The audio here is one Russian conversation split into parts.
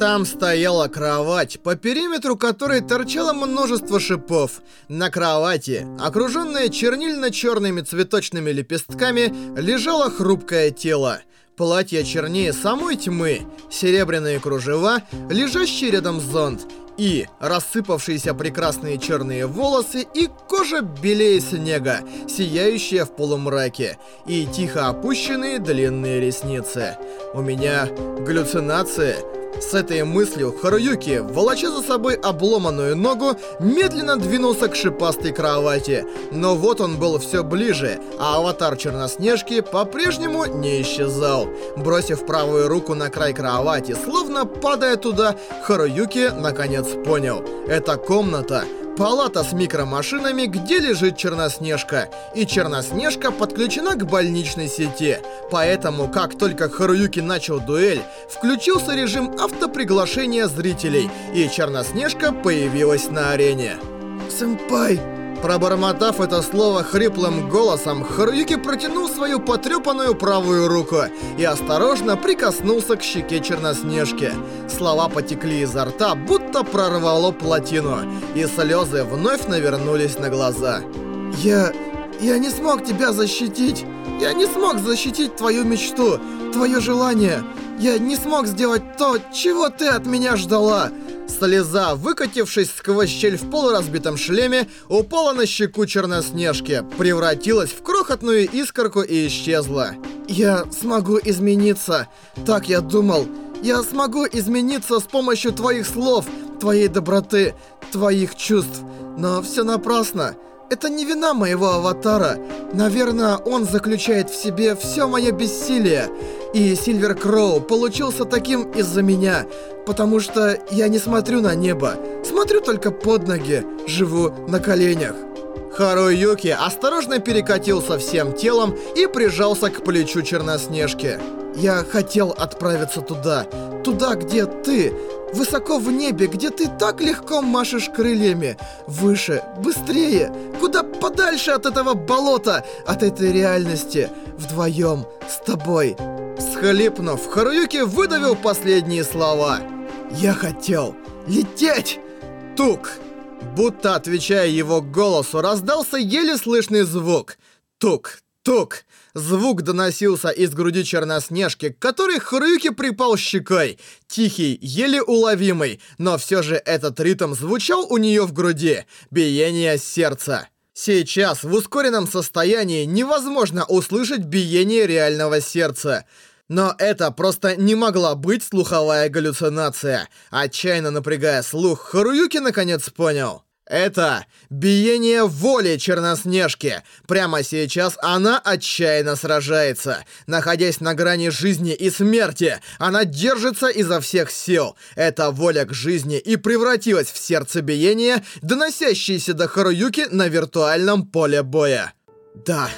Там стояла кровать, по периметру которой торчало множество шипов. На кровати, окруженная чернильно-черными цветочными лепестками, лежало хрупкое тело. Платье чернее самой тьмы, серебряные кружева, лежащий рядом зонт, и рассыпавшиеся прекрасные черные волосы, и кожа белее снега, сияющая в полумраке, и тихо опущенные длинные ресницы. У меня галлюцинации — с этой мыслью Харуюки, волоча за собой обломанную ногу, медленно двинулся к шипастой кровати. Но вот он был все ближе, а аватар Черноснежки по-прежнему не исчезал. Бросив правую руку на край кровати, словно падая туда, Харуюки наконец понял. Эта комната палата с микромашинами, где лежит Черноснежка. И Черноснежка подключена к больничной сети. Поэтому, как только Харуюки начал дуэль, включился режим автоприглашения зрителей, и Черноснежка появилась на арене. «Сэмпай!» Пробормотав это слово хриплым голосом, Харуюки протянул свою потрепанную правую руку и осторожно прикоснулся к щеке Черноснежки. Слова потекли изо рта, будто прорвало плотину, и слезы вновь навернулись на глаза. «Я... я не смог тебя защитить! Я не смог защитить твою мечту, твое желание! Я не смог сделать то, чего ты от меня ждала!» Слеза, выкатившись сквозь щель в полуразбитом шлеме, упала на щеку Черноснежки, превратилась в крохотную искорку и исчезла. «Я смогу измениться. Так я думал. Я смогу измениться с помощью твоих слов, твоей доброты, твоих чувств. Но все напрасно. Это не вина моего аватара. Наверное, он заключает в себе все мое бессилие. И Сильвер Кроу получился таким из-за меня, потому что я не смотрю на небо. Смотрю только под ноги, живу на коленях. Харуюки осторожно перекатился всем телом и прижался к плечу Черноснежки. Я хотел отправиться туда, туда, где ты, высоко в небе, где ты так легко машешь крыльями, выше, быстрее, куда подальше от этого болота, от этой реальности, вдвоем, с тобой. Схлипнув, Харуюки выдавил последние слова. «Я хотел лететь!» Тук! Будто отвечая его голосу, раздался еле слышный звук. Тук, тук. Звук доносился из груди Черноснежки, к которой Харуюки припал щекой. Тихий, еле уловимый, но все же этот ритм звучал у нее в груди. Биение сердца. Сейчас в ускоренном состоянии невозможно услышать биение реального сердца. Но это просто не могла быть слуховая галлюцинация. Отчаянно напрягая слух, Харуюки наконец понял. Это биение воли Черноснежки. Прямо сейчас она отчаянно сражается. Находясь на грани жизни и смерти, она держится изо всех сил. Эта воля к жизни и превратилась в сердцебиение, доносящееся до Харуюки на виртуальном поле боя. Да,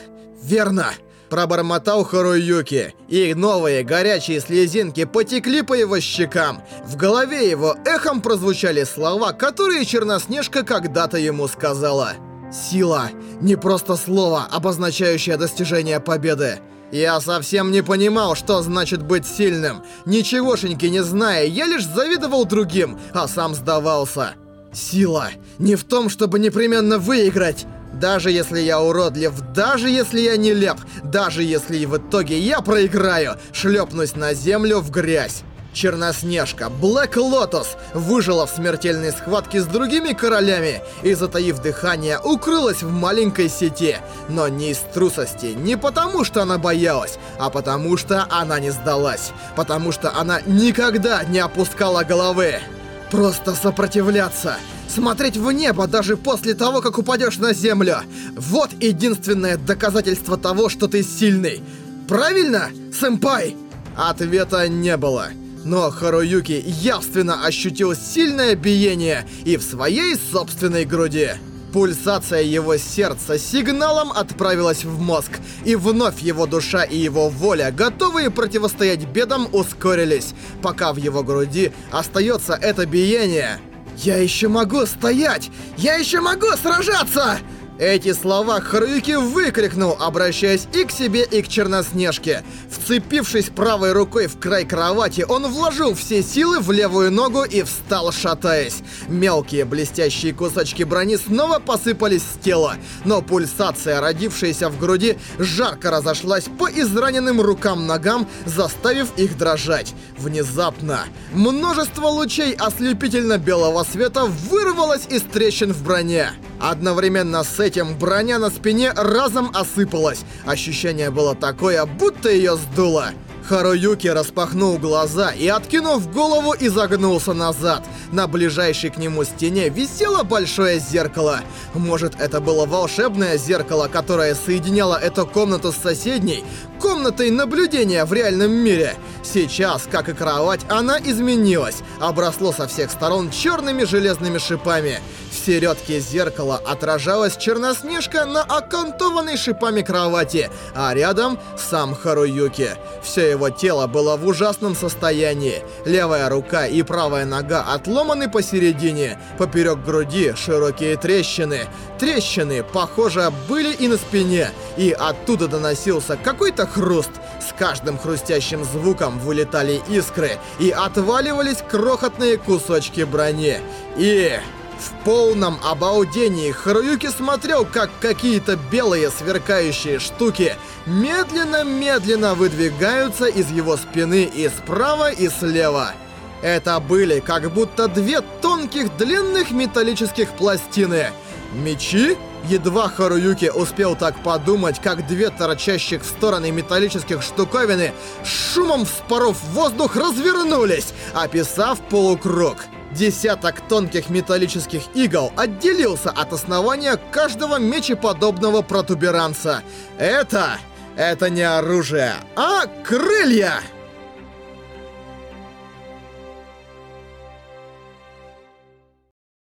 верно. Пробормотал Харуюки, и новые горячие слезинки потекли по его щекам. В голове его эхом прозвучали слова, которые Черноснежка когда-то ему сказала. «Сила — не просто слово, обозначающее достижение победы. Я совсем не понимал, что значит быть сильным. Ничегошеньки не зная, я лишь завидовал другим, а сам сдавался. Сила не в том, чтобы непременно выиграть, даже если я уродлив, даже если я нелеп, даже если в итоге я проиграю, шлепнусь на землю в грязь. Черноснежка, Блэк Лотос, выжила в смертельной схватке с другими королями и, затаив дыхание, укрылась в маленькой сети. Но не из трусости, не потому что она боялась, а потому что она не сдалась. Потому что она никогда не опускала головы. Просто сопротивляться. Смотреть в небо даже после того, как упадешь на землю. Вот единственное доказательство того, что ты сильный. Правильно, сэмпай? Ответа не было. Но Харуюки явственно ощутил сильное биение и в своей собственной груди. Пульсация его сердца сигналом отправилась в мозг, и вновь его душа и его воля, готовые противостоять бедам, ускорились, пока в его груди остается это биение. «Я еще могу стоять! Я еще могу сражаться!» Эти слова Харуюки выкрикнул, обращаясь и к себе, и к Черноснежке. Вцепившись правой рукой в край кровати, он вложил все силы в левую ногу и встал, шатаясь. Мелкие блестящие кусочки брони снова посыпались с тела, но пульсация, родившаяся в груди, жарко разошлась по израненным рукам-ногам, заставив их дрожать. Внезапно множество лучей ослепительно-белого света вырвалось из трещин в броне. Одновременно с этим броня на спине разом осыпалась. Ощущение было такое, будто ее сдуло. Харуюки распахнул глаза и, откинув голову, изогнулся назад. На ближайшей к нему стене висело большое зеркало. Может, это было волшебное зеркало, которое соединяло эту комнату с соседней, комнатой наблюдения в реальном мире. Сейчас, как и кровать, она изменилась, обросло со всех сторон черными железными шипами. В середке зеркала отражалась Черноснежка на окантованной шипами кровати, а рядом сам Харуюки. Все его тело было в ужасном состоянии. Левая рука и правая нога отломаны посередине. Поперек груди широкие трещины. Трещины, похоже, были и на спине. И оттуда доносился какой-то хруст. С каждым хрустящим звуком вылетали искры и отваливались крохотные кусочки брони. И... В полном обалдении Харуюки смотрел, как какие-то белые сверкающие штуки медленно-медленно выдвигаются из его спины и справа, и слева. Это были как будто две тонких длинных металлических пластины. Мечи? Едва Харуюки успел так подумать, как две торчащих в стороны металлических штуковины шумом вспоров воздух развернулись, описав полукруг. Десяток тонких металлических игл отделился от основания каждого мечеподобного протуберанца. Это... это не оружие, а крылья!